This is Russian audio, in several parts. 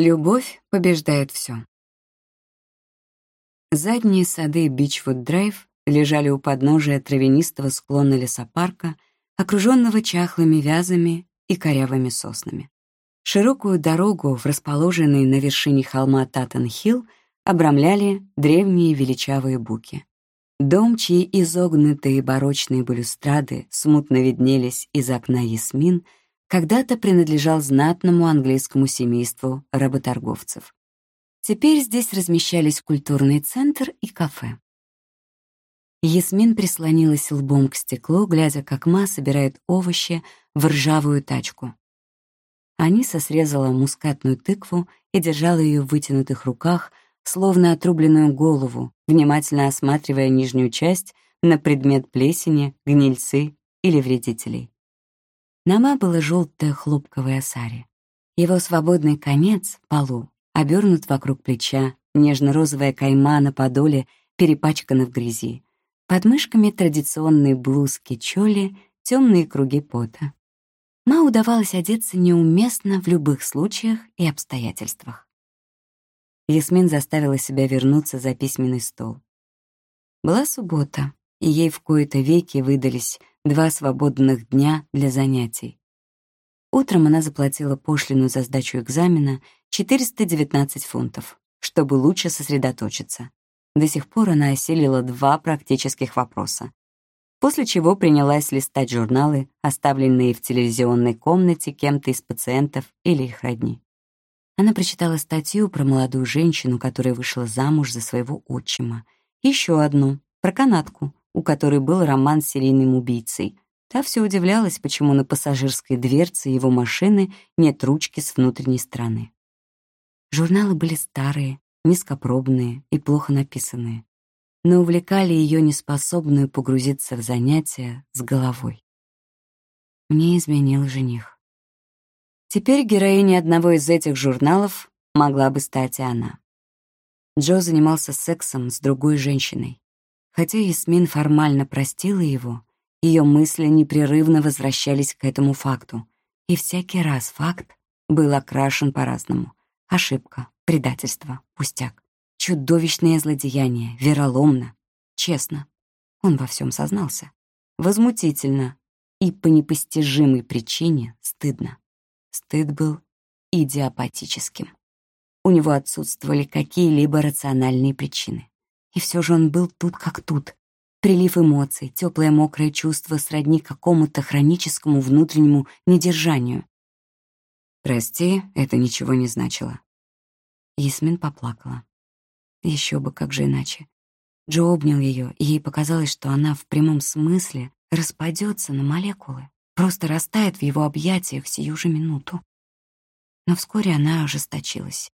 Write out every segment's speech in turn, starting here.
Любовь побеждает все. Задние сады Бичвуд-Драйв лежали у подножия травянистого склона лесопарка, окруженного чахлыми вязами и корявыми соснами. Широкую дорогу в расположенной на вершине холма Таттен-Хилл обрамляли древние величавые буки. Дом, чьи изогнутые барочные балюстрады смутно виднелись из окна Ясмин — когда-то принадлежал знатному английскому семейству работорговцев. Теперь здесь размещались культурный центр и кафе. Ясмин прислонилась лбом к стеклу, глядя, как Ма собирает овощи в ржавую тачку. Аниса срезала мускатную тыкву и держала ее в вытянутых руках, словно отрубленную голову, внимательно осматривая нижнюю часть на предмет плесени, гнильцы или вредителей. Нама было желтое хлопковое сари. Его свободный конец, полу, обернут вокруг плеча, нежно-розовая кайма на подоле перепачкана в грязи. Под мышками традиционные блузки чоли, темные круги пота. Ма удавалось одеться неуместно в любых случаях и обстоятельствах. Ясмин заставила себя вернуться за письменный стол. Была суббота, и ей в кои-то веки выдались два свободных дня для занятий. Утром она заплатила пошлину за сдачу экзамена 419 фунтов, чтобы лучше сосредоточиться. До сих пор она осилила два практических вопроса. После чего принялась листать журналы, оставленные в телевизионной комнате кем-то из пациентов или их родни. Она прочитала статью про молодую женщину, которая вышла замуж за своего отчима, еще одну, про канатку, у которой был роман с серийным убийцей. Та все удивлялась, почему на пассажирской дверце его машины нет ручки с внутренней стороны. Журналы были старые, низкопробные и плохо написанные, но увлекали ее неспособную погрузиться в занятия с головой. Мне изменил жених. Теперь героиней одного из этих журналов могла бы стать и она. Джо занимался сексом с другой женщиной. Хотя Ясмин формально простила его, ее мысли непрерывно возвращались к этому факту, и всякий раз факт был окрашен по-разному. Ошибка, предательство, пустяк, чудовищное злодеяние, вероломно, честно. Он во всем сознался. Возмутительно и по непостижимой причине стыдно. Стыд был идиопатическим. У него отсутствовали какие-либо рациональные причины. И все же он был тут как тут. Прилив эмоций, теплое мокрое чувство сродни какому-то хроническому внутреннему недержанию. «Прости, это ничего не значило». Ясмин поплакала. Еще бы, как же иначе. Джо обнял ее, и ей показалось, что она в прямом смысле распадется на молекулы, просто растает в его объятиях сию же минуту. Но вскоре она ожесточилась.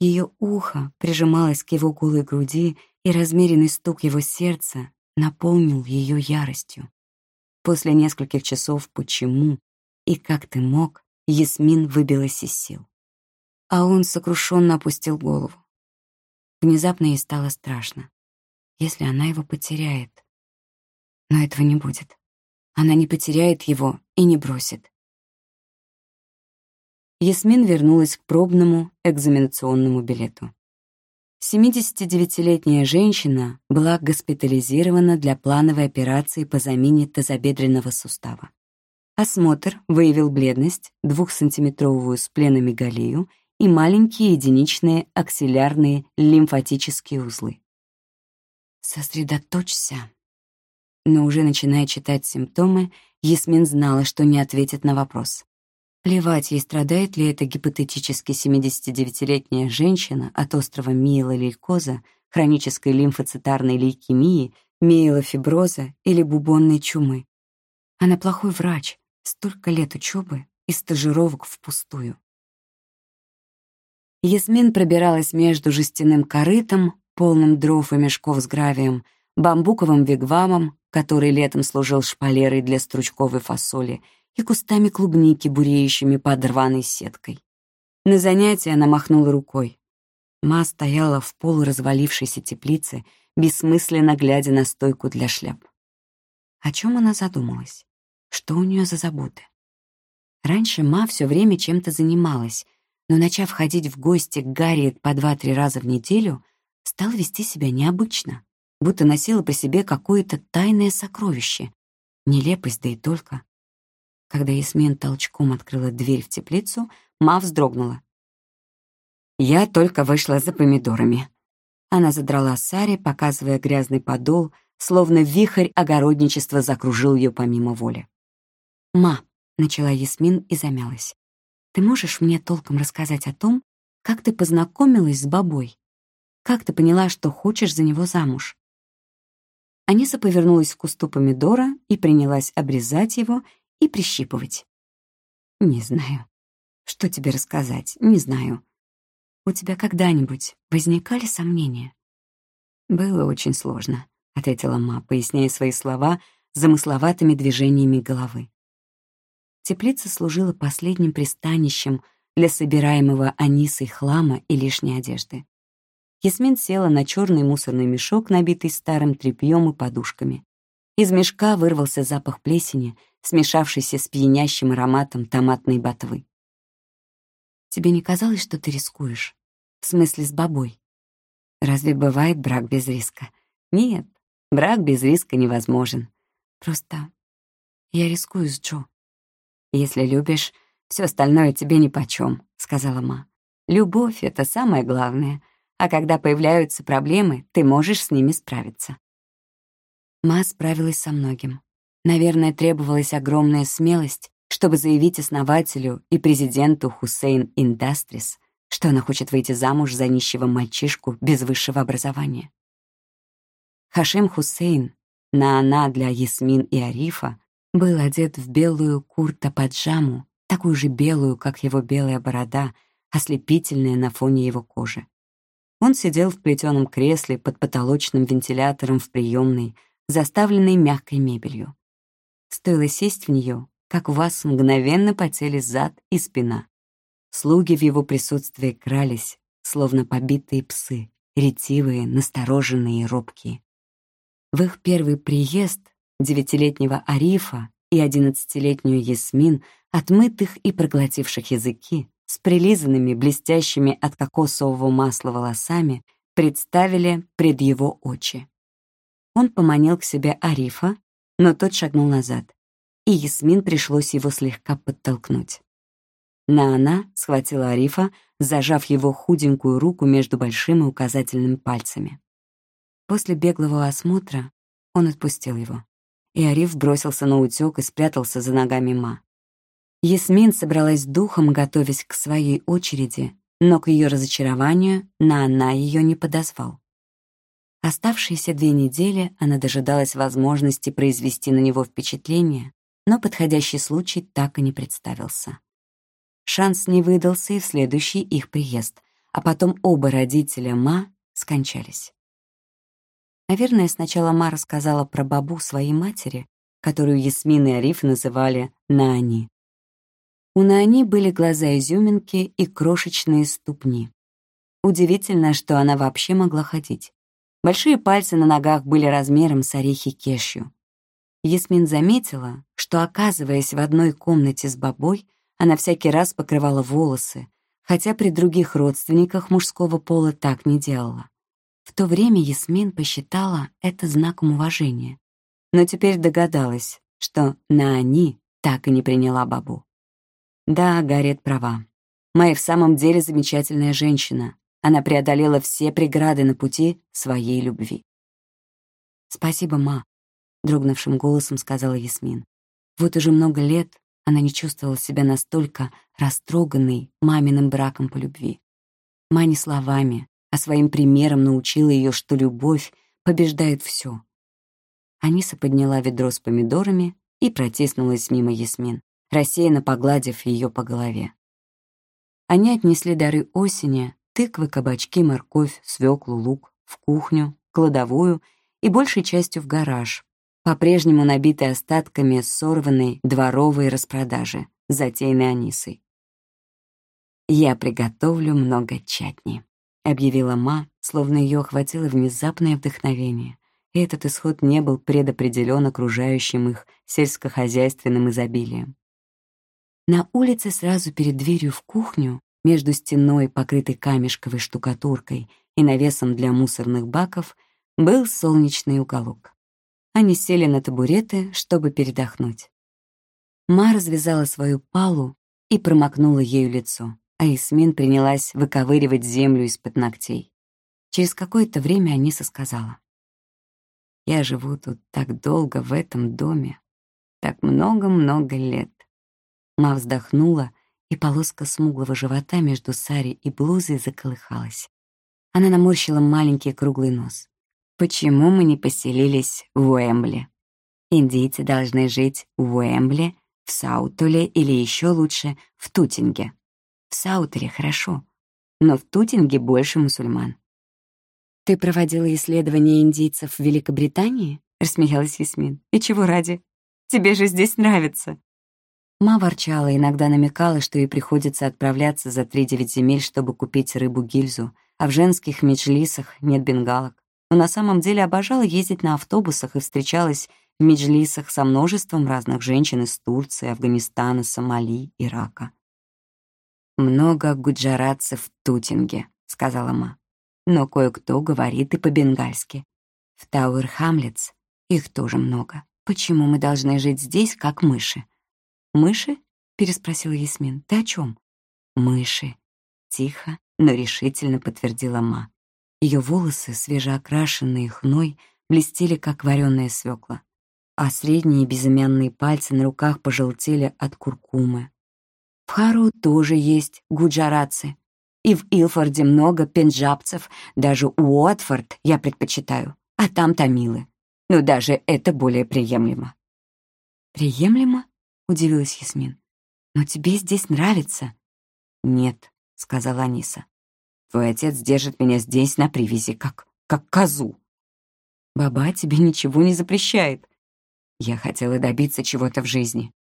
Ее ухо прижималось к его голой груди, и размеренный стук его сердца наполнил ее яростью. После нескольких часов «почему» и «как ты мог» Ясмин выбилась из сил. А он сокрушенно опустил голову. Внезапно ей стало страшно. Если она его потеряет. Но этого не будет. Она не потеряет его и не бросит. Ясмин вернулась к пробному экзаменационному билету. 79-летняя женщина была госпитализирована для плановой операции по замене тазобедренного сустава. Осмотр выявил бледность, двухсантиметровую спленомегалию и маленькие единичные аксиллярные лимфатические узлы. «Сосредоточься». Но уже начиная читать симптомы, Ясмин знала, что не ответит на вопрос. Плевать ей, страдает ли эта гипотетически 79-летняя женщина от острова миелолейкоза, хронической лимфоцитарной лейкемии, миелофиброза или бубонной чумы. Она плохой врач, столько лет учебы и стажировок впустую. Ясмин пробиралась между жестяным корытом, полным дров и мешков с гравием, бамбуковым вигвамом, который летом служил шпалерой для стручковой фасоли, и кустами клубники, буреющими под рваной сеткой. На занятие она махнула рукой. Ма стояла в полуразвалившейся теплице, бессмысленно глядя на стойку для шляп. О чем она задумалась? Что у нее за заботы? Раньше Ма все время чем-то занималась, но, начав ходить в гости к Гарриет по два-три раза в неделю, стал вести себя необычно, будто носила при себе какое-то тайное сокровище. Нелепость, да и только. Когда Ясмин толчком открыла дверь в теплицу, Ма вздрогнула. «Я только вышла за помидорами». Она задрала Саре, показывая грязный подол, словно вихрь огородничества закружил ее помимо воли. «Ма», — начала Ясмин и замялась, «ты можешь мне толком рассказать о том, как ты познакомилась с бабой? Как ты поняла, что хочешь за него замуж?» Аниса повернулась к кусту помидора и принялась обрезать его и прищипывать. «Не знаю. Что тебе рассказать? Не знаю. У тебя когда-нибудь возникали сомнения?» «Было очень сложно», — ответила Ма, поясняя свои слова замысловатыми движениями головы. Теплица служила последним пристанищем для собираемого Анисой хлама и лишней одежды. Ясмин села на черный мусорный мешок, набитый старым тряпьем и подушками. Из мешка вырвался запах плесени, смешавшийся с пьянящим ароматом томатной ботвы. «Тебе не казалось, что ты рискуешь? В смысле, с бабой? Разве бывает брак без риска? Нет, брак без риска невозможен. Просто я рискую с Джо. Если любишь, все остальное тебе нипочем», — сказала Ма. «Любовь — это самое главное — а когда появляются проблемы, ты можешь с ними справиться. Ма справилась со многим. Наверное, требовалась огромная смелость, чтобы заявить основателю и президенту Хусейн Индастрис, что она хочет выйти замуж за нищего мальчишку без высшего образования. Хашим Хусейн, на она для Ясмин и Арифа, был одет в белую курта-паджаму, такую же белую, как его белая борода, ослепительная на фоне его кожи. Он сидел в плетеном кресле под потолочным вентилятором в приемной, заставленной мягкой мебелью. Стоило сесть в нее, как у вас мгновенно потели зад и спина. Слуги в его присутствии крались, словно побитые псы, ретивые, настороженные и робкие. В их первый приезд девятилетнего Арифа и одиннадцатилетнюю Ясмин, отмытых и проглотивших языки, с прилизанными, блестящими от кокосового масла волосами, представили пред его очи. Он поманил к себе Арифа, но тот шагнул назад, и Ясмин пришлось его слегка подтолкнуть. Наана схватила Арифа, зажав его худенькую руку между большим и указательным пальцами. После беглого осмотра он отпустил его, и Ариф бросился на утёк и спрятался за ногами Ма. Ясмин собралась духом, готовясь к своей очереди, но к ее разочарованию на она ее не подозвал. Оставшиеся две недели она дожидалась возможности произвести на него впечатление, но подходящий случай так и не представился. Шанс не выдался и в следующий их приезд, а потом оба родителя Ма скончались. Наверное, сначала Ма рассказала про бабу своей матери, которую Ясмин и Ариф называли Наани. У Наани были глаза-изюминки и крошечные ступни. Удивительно, что она вообще могла ходить. Большие пальцы на ногах были размером с орехи кешью. Ясмин заметила, что, оказываясь в одной комнате с бабой, она всякий раз покрывала волосы, хотя при других родственниках мужского пола так не делала. В то время Ясмин посчитала это знаком уважения, но теперь догадалась, что Наани так и не приняла бабу. Да, Гарриет права. Мэй в самом деле замечательная женщина. Она преодолела все преграды на пути своей любви. «Спасибо, ма», — дрогнувшим голосом сказала Ясмин. Вот уже много лет она не чувствовала себя настолько растроганной маминым браком по любви. Ма не словами, а своим примером научила ее, что любовь побеждает все. Аниса подняла ведро с помидорами и протиснулась мимо Ясмин рассеянно погладив ее по голове. Они отнесли дары осени, тыквы, кабачки, морковь, свеклу, лук, в кухню, кладовую и большей частью в гараж, по-прежнему набитый остатками сорванной дворовой распродажи, затеянной Анисой. «Я приготовлю много чатни», — объявила Ма, словно ее охватило внезапное вдохновение, и этот исход не был предопределен окружающим их сельскохозяйственным изобилием. На улице сразу перед дверью в кухню между стеной, покрытой камешковой штукатуркой, и навесом для мусорных баков, был солнечный уголок. Они сели на табуреты, чтобы передохнуть. Ма развязала свою палу и промокнула ею лицо, а Исмин принялась выковыривать землю из-под ногтей. Через какое-то время Аниса сказала. «Я живу тут так долго в этом доме, так много-много лет». Ма вздохнула, и полоска смуглого живота между сари и блузой заколыхалась. Она наморщила маленький круглый нос. «Почему мы не поселились в Уэмбли? Индийцы должны жить в Уэмбли, в Саутуле или еще лучше в Тутинге. В Саутуле хорошо, но в Тутинге больше мусульман. «Ты проводила исследования индийцев в Великобритании?» — рассмеялась Ясмин. «И чего ради? Тебе же здесь нравится!» Ма ворчала, иногда намекала, что ей приходится отправляться за три-девять земель, чтобы купить рыбу-гильзу, а в женских меджлисах нет бенгалок. Но на самом деле обожала ездить на автобусах и встречалась в меджлисах со множеством разных женщин из Турции, Афганистана, Сомали, Ирака. «Много гуджаратцев в Тутинге», — сказала Ма но кое-кто говорит и по-бенгальски. В Тауэр Хамлетс их тоже много. Почему мы должны жить здесь, как мыши? «Мыши?» — переспросила Ясмин. «Ты о чем? «Мыши», — тихо, но решительно подтвердила Ма. Ее волосы, свежеокрашенные хной, блестели, как вареная свекла, а средние безымянные пальцы на руках пожелтели от куркумы. В Хару тоже есть гуджаратцы, и в Илфорде много пенджабцев, даже Уотфорд я предпочитаю, а там тамилы. Но даже это более приемлемо». «Приемлемо?» — удивилась Ясмин. «Но тебе здесь нравится?» «Нет», — сказала Аниса. «Твой отец держит меня здесь на привязи, как, как козу». «Баба тебе ничего не запрещает». Я хотела добиться чего-то в жизни.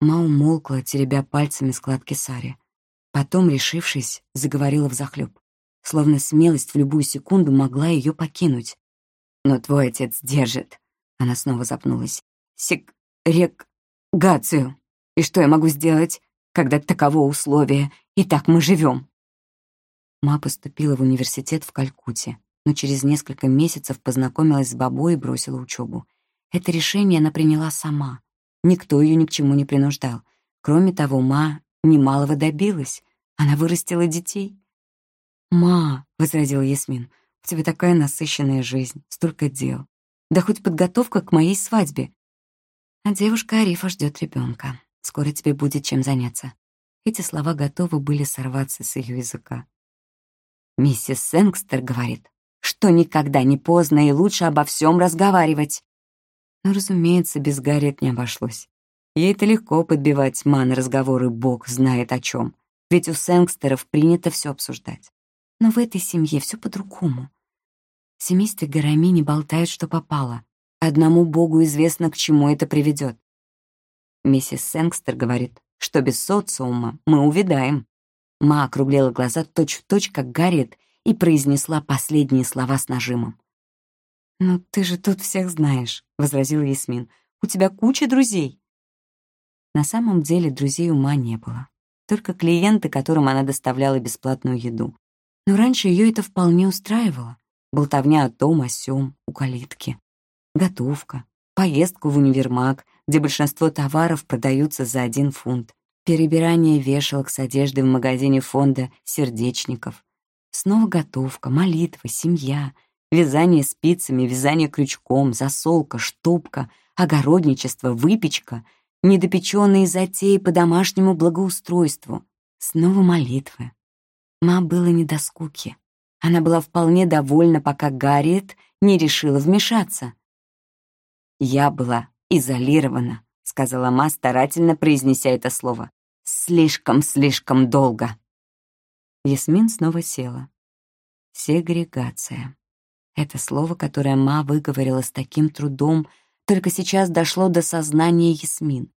Ма умолкла, теребя пальцами складки сари. Потом, решившись, заговорила взахлёб. Словно смелость в любую секунду могла ее покинуть. «Но твой отец держит». Она снова запнулась. «Сек... рек... гацию. И что я могу сделать, когда таково условие, и так мы живем?» Ма поступила в университет в Калькутте, но через несколько месяцев познакомилась с бабой и бросила учебу. Это решение она приняла сама. Никто ее ни к чему не принуждал. Кроме того, Ма немалого добилась. Она вырастила детей. «Ма», — возразила Ясмин, — «у тебя такая насыщенная жизнь, столько дел. Да хоть подготовка к моей свадьбе. А девушка Арифа ждет ребенка. Скоро тебе будет чем заняться». Эти слова готовы были сорваться с ее языка. Миссис Сэнгстер говорит, что никогда не поздно и лучше обо всем разговаривать. Но, разумеется, без Гарриет не обошлось. Ей-то легко подбивать ман разговоры бог знает о чем, ведь у сэнгстеров принято все обсуждать. Но в этой семье все по-другому. В семействе Гарами болтают, что попало. Одному богу известно, к чему это приведет. Миссис Сэнгстер говорит, что без социума мы увядаем. Ма округлила глаза точь-в-точь, точь, как Гарриет, и произнесла последние слова с нажимом. «Ну, ты же тут всех знаешь», — возразил Ясмин. «У тебя куча друзей». На самом деле друзей ума не было. Только клиенты, которым она доставляла бесплатную еду. Но раньше ее это вполне устраивало. Болтовня о том, о сём, у калитки. Готовка, поездку в универмаг, где большинство товаров продаются за один фунт. Перебирание вешалок с одеждой в магазине фонда сердечников. Снова готовка, молитва, семья, вязание спицами, вязание крючком, засолка, штопка, огородничество, выпечка — недопеченные затеи по домашнему благоустройству. Снова молитвы. Ма было не до скуки. Она была вполне довольна, пока Гарриет не решила вмешаться. «Я была изолирована», — сказала Ма, старательно произнеся это слово. «Слишком-слишком долго». Ясмин снова села. Сегрегация. Это слово, которое Ма выговорила с таким трудом, только сейчас дошло до сознания Ясмин.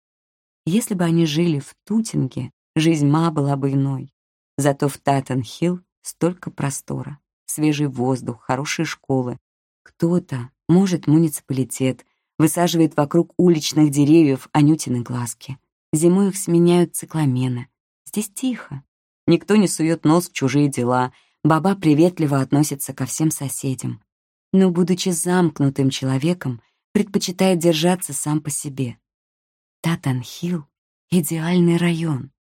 Если бы они жили в Тутинге, жизнь Ма была бы иной. Зато в Таттенхилл столько простора, свежий воздух, хорошие школы. Кто-то, может, муниципалитет, высаживает вокруг уличных деревьев анютины глазки. Зимой их сменяют цикламены. Здесь тихо. Никто не сует нос в чужие дела, баба приветливо относится ко всем соседям. Но, будучи замкнутым человеком, предпочитает держаться сам по себе. Татанхилл — идеальный район.